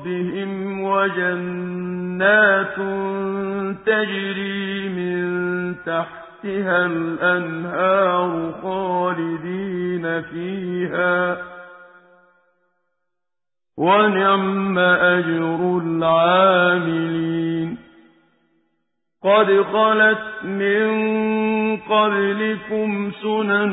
رَّبِّهِمْ وَجَنَّاتٌ تَجْرِي مِن تَحْتِهَا الْأَنْهَارُ خَالِدِينَ فِيهَا ۚ وَنِعْمَ أَجْرُ الْعَامِلِينَ قَدْ خَلَتْ مِن قَبْلِكُمْ سُنَنٌ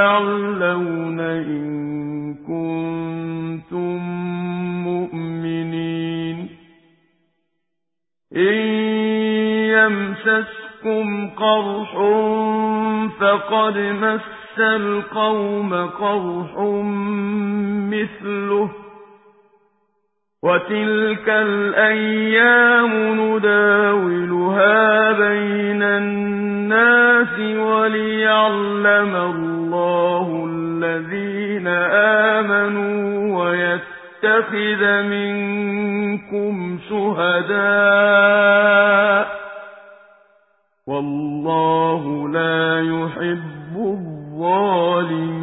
الْأَعْلَوْنَ إِن كُنتُم مُّؤْمِنِينَ إِن يَمْسَسْكُمْ قَرْحٌ فَقَدْ مَسَّ الْقَوْمَ قَرْحٌ مِّثْلُهُ ۚ وَتِلْكَ الْأَيَّامُ نُدَاوِلُهَا وَلِيَعْلَمَ اللَّهُ الَّذِينَ آمَنُوا وَيَتَّخِذَ مِنكُمْ شُهَدَاءَ ۗ وَاللَّهُ لَا يُحِبُّ الظَّالِمِينَ